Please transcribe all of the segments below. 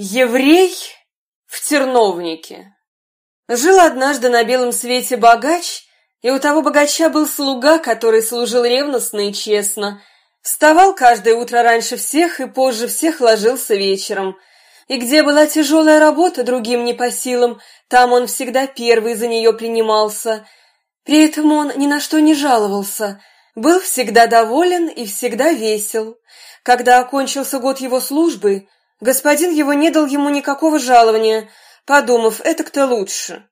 Еврей в терновнике. Жил однажды на белом свете богач, и у того богача был слуга, который служил ревностно и честно. Вставал каждое утро раньше всех и позже всех ложился вечером. И где была тяжелая работа другим не по силам, там он всегда первый за нее принимался. При этом он ни на что не жаловался, был всегда доволен и всегда весел. Когда окончился год его службы, Господин его не дал ему никакого жалования, подумав, это-то лучше.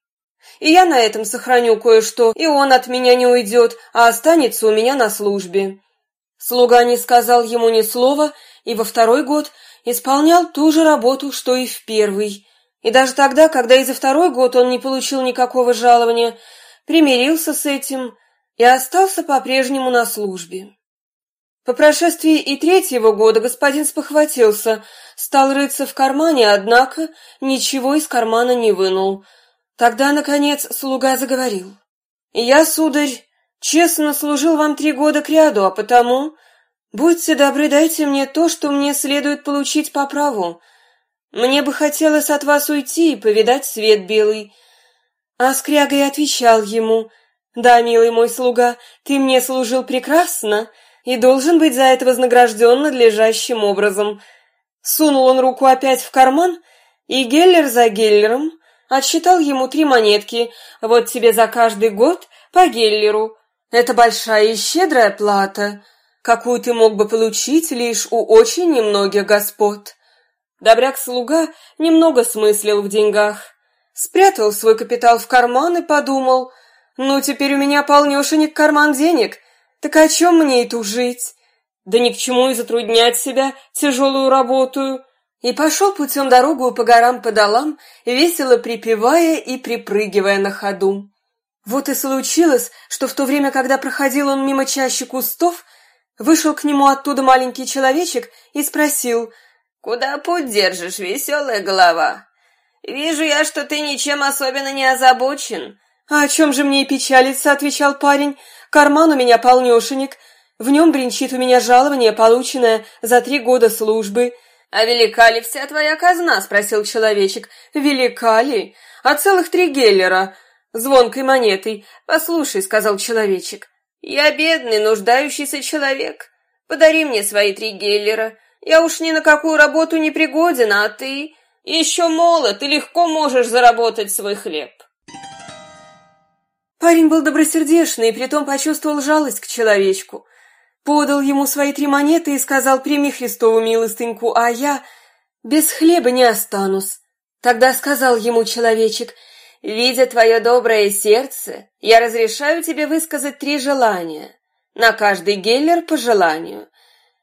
И я на этом сохраню кое-что, и он от меня не уйдет, а останется у меня на службе. Слуга не сказал ему ни слова, и во второй год исполнял ту же работу, что и в первый. И даже тогда, когда и за второй год он не получил никакого жалования, примирился с этим и остался по-прежнему на службе. По прошествии и третьего года господин спохватился, стал рыться в кармане, однако ничего из кармана не вынул. Тогда, наконец, слуга заговорил. «Я, сударь, честно служил вам три года кряду, а потому, будьте добры, дайте мне то, что мне следует получить по праву. Мне бы хотелось от вас уйти и повидать свет белый». А скряга и отвечал ему, «Да, милый мой слуга, ты мне служил прекрасно, — и должен быть за это вознагражден надлежащим образом. Сунул он руку опять в карман, и Геллер за Геллером отсчитал ему три монетки. Вот тебе за каждый год по Геллеру. Это большая и щедрая плата, какую ты мог бы получить лишь у очень немногих господ. Добряк-слуга немного смыслил в деньгах. Спрятал свой капитал в карман и подумал, ну теперь у меня полнешенек карман денег, так о чем мне и тужить? Да ни к чему и затруднять себя тяжелую работу. И пошел путем дорогу по горам по долам, весело припевая и припрыгивая на ходу. Вот и случилось, что в то время, когда проходил он мимо чащи кустов, вышел к нему оттуда маленький человечек и спросил, «Куда путь держишь, веселая голова? Вижу я, что ты ничем особенно не озабочен». «А о чем же мне и печалиться?» — отвечал парень. Карман у меня полнешенек, в нем бренчит у меня жалование, полученное за три года службы. «А велика ли вся твоя казна?» — спросил человечек. «Велика ли? А целых три геллера, звонкой монетой. Послушай», — сказал человечек, — «я бедный, нуждающийся человек. Подари мне свои три геллера. Я уж ни на какую работу не пригоден, а ты еще молод и легко можешь заработать свой хлеб». Парень был добросердечный и притом почувствовал жалость к человечку. Подал ему свои три монеты и сказал, прими Христову милостыньку, а я без хлеба не останусь. Тогда сказал ему человечек, видя твое доброе сердце, я разрешаю тебе высказать три желания, на каждый геллер по желанию,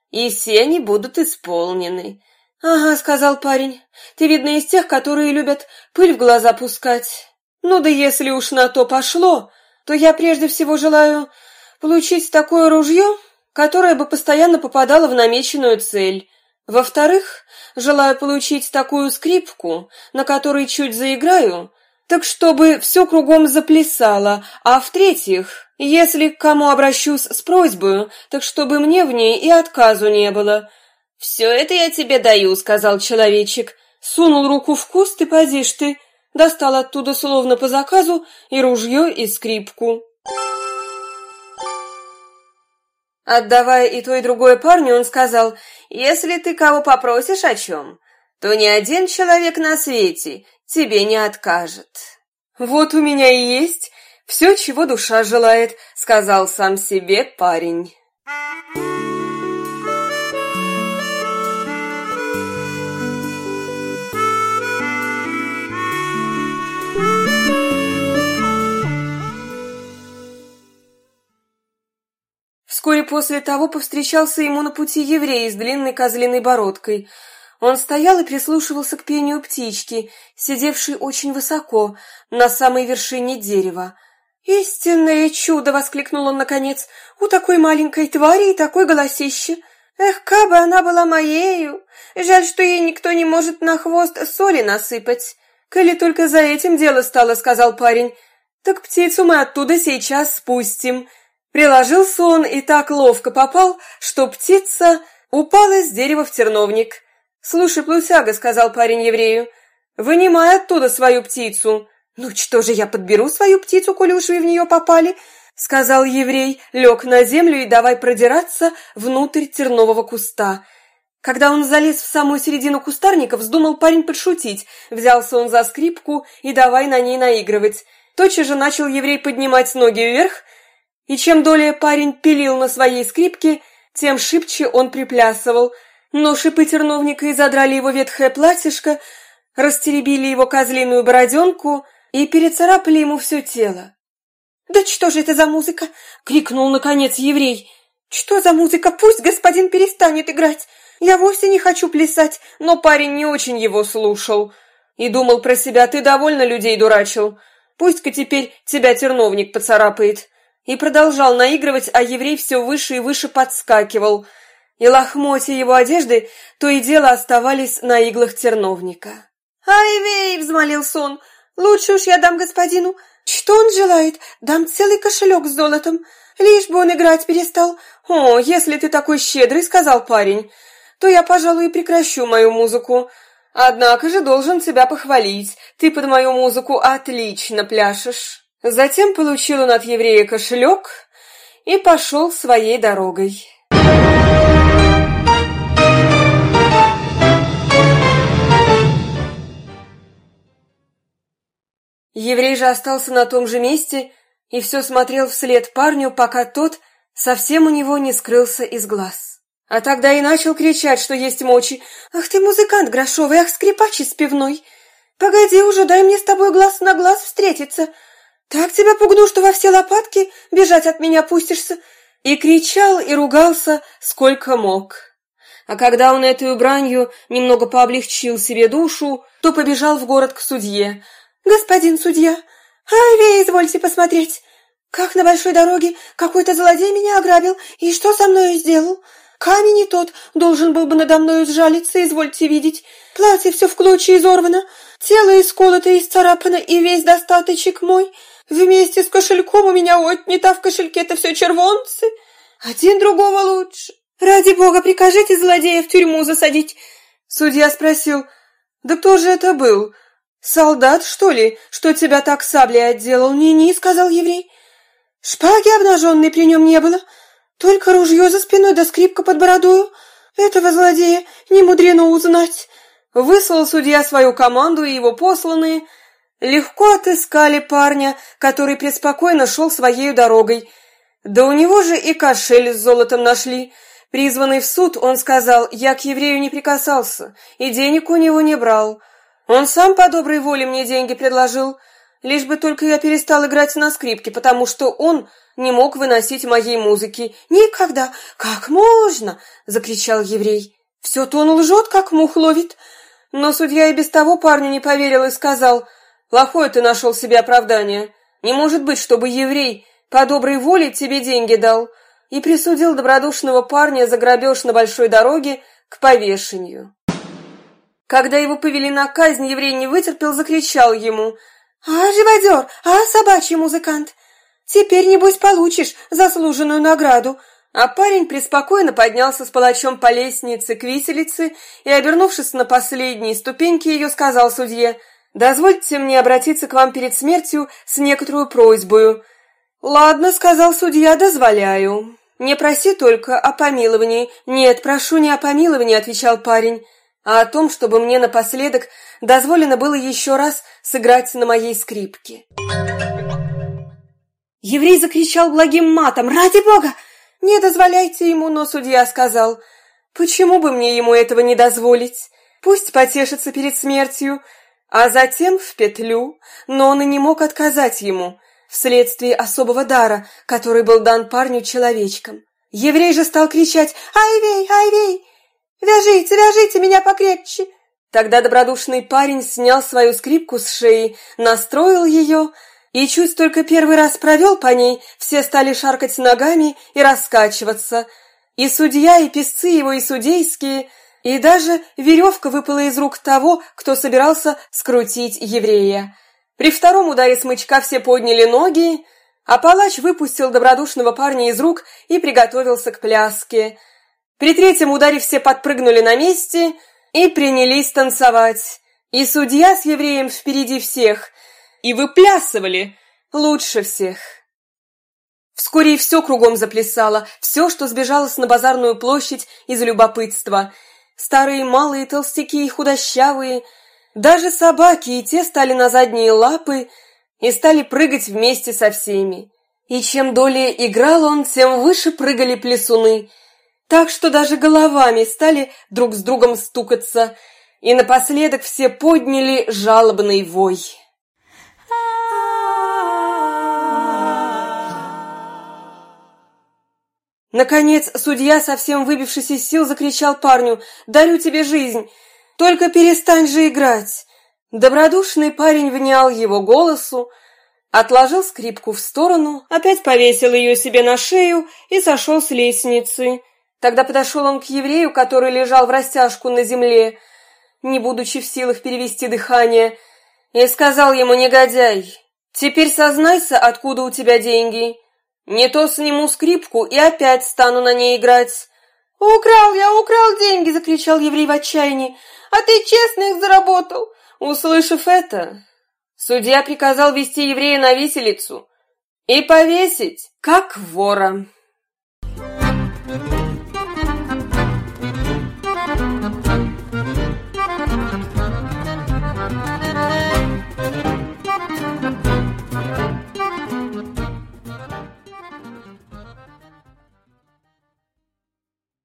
и все они будут исполнены. «Ага», — сказал парень, — «ты, видно, из тех, которые любят пыль в глаза пускать». Ну да если уж на то пошло, то я прежде всего желаю получить такое ружье, которое бы постоянно попадало в намеченную цель. Во-вторых, желаю получить такую скрипку, на которой чуть заиграю, так чтобы все кругом заплясало, а в-третьих, если к кому обращусь с просьбой, так чтобы мне в ней и отказу не было. «Все это я тебе даю», — сказал человечек. Сунул руку в куст и поди ты, достал оттуда словно по заказу и ружье, и скрипку. Отдавая и то, и другое парню, он сказал, «Если ты кого попросишь о чем, то ни один человек на свете тебе не откажет». «Вот у меня и есть все, чего душа желает», — сказал сам себе парень. Вскоре после того повстречался ему на пути еврей с длинной козлиной бородкой. Он стоял и прислушивался к пению птички, сидевшей очень высоко, на самой вершине дерева. «Истинное чудо!» — воскликнул он наконец. «У такой маленькой твари и такой голосище! Эх, кабы она была моею! Жаль, что ей никто не может на хвост соли насыпать!» «Коли только за этим дело стало», — сказал парень. «Так птицу мы оттуда сейчас спустим». Приложился он и так ловко попал, что птица упала с дерева в терновник. «Слушай, Плутяга», — сказал парень еврею, — «вынимай оттуда свою птицу». «Ну что же, я подберу свою птицу, коли уж вы в нее попали», — сказал еврей, лег на землю и давай продираться внутрь тернового куста. Когда он залез в самую середину кустарника, вздумал парень подшутить. Взялся он за скрипку и давай на ней наигрывать. Тотчас же начал еврей поднимать ноги вверх, и чем долее парень пилил на своей скрипке, тем шибче он приплясывал. Но шипы терновника изодрали его ветхое платьишко, растеребили его козлиную бороденку и перецарапали ему все тело. «Да что же это за музыка?» — крикнул, наконец, еврей. «Что за музыка? Пусть господин перестанет играть! Я вовсе не хочу плясать!» Но парень не очень его слушал и думал про себя, «Ты довольно людей дурачил. Пусть-ка теперь тебя терновник поцарапает» и продолжал наигрывать, а еврей все выше и выше подскакивал, и лохмотья его одежды то и дело оставались на иглах терновника. «Ай, вей!» — взмолился он. «Лучше уж я дам господину. Что он желает? Дам целый кошелек с золотом, лишь бы он играть перестал. О, если ты такой щедрый, — сказал парень, — то я, пожалуй, прекращу мою музыку. Однако же должен тебя похвалить. Ты под мою музыку отлично пляшешь». Затем получил он от еврея кошелек и пошел своей дорогой. Еврей же остался на том же месте и все смотрел вслед парню, пока тот совсем у него не скрылся из глаз. А тогда и начал кричать, что есть мочи. «Ах ты, музыкант грошовый, ах, скрипач из пивной! Погоди уже, дай мне с тобой глаз на глаз встретиться!» «Так тебя пугну, что во все лопатки бежать от меня пустишься!» И кричал, и ругался, сколько мог. А когда он этой бранью немного пооблегчил себе душу, то побежал в город к судье. «Господин судья, ай, вы извольте посмотреть, как на большой дороге какой-то злодей меня ограбил, и что со мной сделал? Камень и тот должен был бы надо мною сжалиться, извольте видеть. Платье все в клочья изорвано, тело исколото и исцарапано, и весь достаточек мой — Вместе с кошельком у меня отнято, а в кошельке-то все червонцы. Один другого лучше. Ради бога, прикажите злодея в тюрьму засадить. Судья спросил, да кто же это был? Солдат, что ли, что тебя так саблей отделал? Не-не, сказал еврей. Шпаги обнаженной при нем не было, только ружье за спиной да скрипка под бородою. Этого злодея не мудрено узнать. Выслал судья свою команду и его посланные — Легко отыскали парня, который преспокойно шел своей дорогой. Да у него же и кошель с золотом нашли. Призванный в суд, он сказал, я к еврею не прикасался, и денег у него не брал. Он сам по доброй воле мне деньги предложил, лишь бы только я перестал играть на скрипке, потому что он не мог выносить моей музыки. «Никогда! Как можно?» — закричал еврей. «Все-то он лжет, как мух ловит». Но судья и без того парню не поверил и сказал — Плохое ты нашел себе оправдание. Не может быть, чтобы еврей по доброй воле тебе деньги дал и присудил добродушного парня за грабеж на большой дороге к повешению. Когда его повели на казнь, еврей не вытерпел, закричал ему «А, живодер! А, собачий музыкант! Теперь, небось, получишь заслуженную награду!» А парень преспокойно поднялся с палачом по лестнице к виселице и, обернувшись на последние ступеньки ее, сказал судье – Дозвольте мне обратиться к вам перед смертью с некоторую просьбою». «Ладно», — сказал судья, — «дозволяю». «Не проси только о помиловании». «Нет, прошу не о помиловании», — отвечал парень, «а о том, чтобы мне напоследок дозволено было еще раз сыграть на моей скрипке». Еврей закричал благим матом, «Ради бога! Не дозволяйте ему!» Но судья сказал, «Почему бы мне ему этого не дозволить? Пусть потешится перед смертью, а затем в петлю, но он и не мог отказать ему, вследствие особого дара, который был дан парню человечком. Еврей же стал кричать «Айвей, айвей! Вяжите, вяжите меня покрепче!» Тогда добродушный парень снял свою скрипку с шеи, настроил ее и чуть только первый раз провел по ней, все стали шаркать ногами и раскачиваться. И судья, и песцы его, и судейские – и даже веревка выпала из рук того, кто собирался скрутить еврея. При втором ударе смычка все подняли ноги, а палач выпустил добродушного парня из рук и приготовился к пляске. При третьем ударе все подпрыгнули на месте, и принялись танцевать. И судья с евреем впереди всех, и выплясывали лучше всех. Вскоре и все кругом заплясало, все, что сбежалось на базарную площадь из любопытства. Старые, малые, толстяки и худощавые, даже собаки и те стали на задние лапы и стали прыгать вместе со всеми. И чем долее играл он, тем выше прыгали плясуны, так что даже головами стали друг с другом стукаться – и напоследок все подняли жалобный вой. Наконец, судья, совсем выбившись из сил, закричал парню «Дарю тебе жизнь! Только перестань же играть!» Добродушный парень внял его голосу, отложил скрипку в сторону, опять повесил ее себе на шею и сошел с лестницы. Тогда подошел он к еврею, который лежал в растяжку на земле, не будучи в силах перевести дыхание, и сказал ему, негодяй, «Теперь сознайся, откуда у тебя деньги. Не то сниму скрипку и опять стану на ней играть». «Украл я, украл деньги!» — закричал еврей в отчаянии. «А ты честно их заработал!» Услышав это, судья приказал вести еврея на виселицу и повесить, как вора.